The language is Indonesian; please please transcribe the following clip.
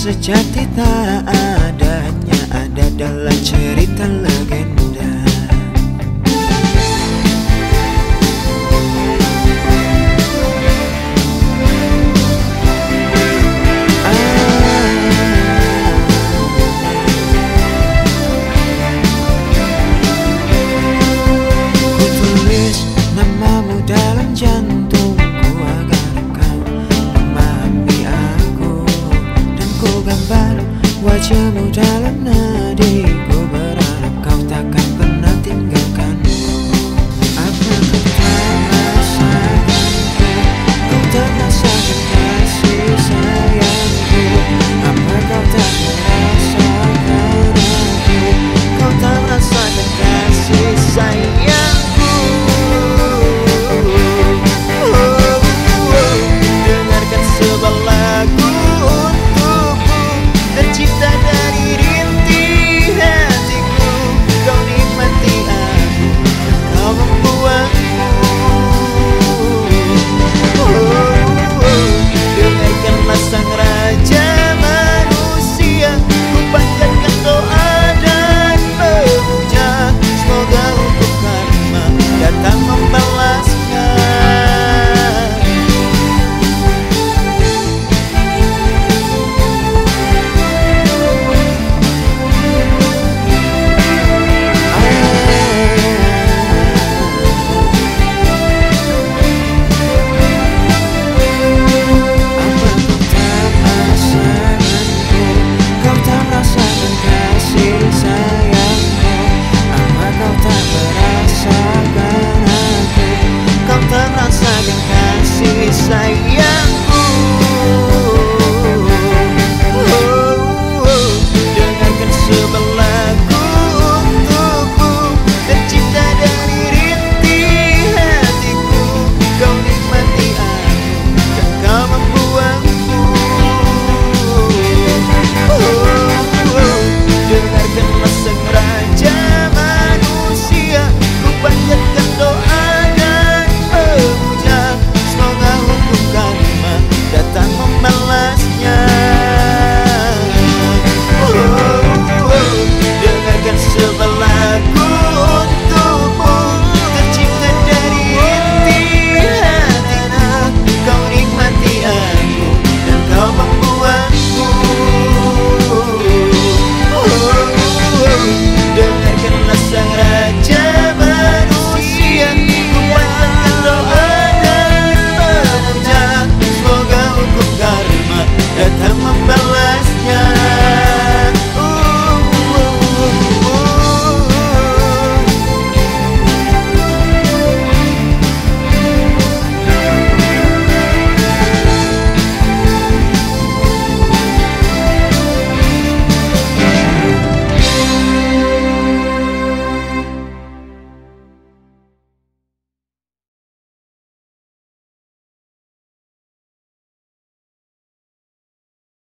sejati tak adanya Ada dalam cerita legenda. 前路转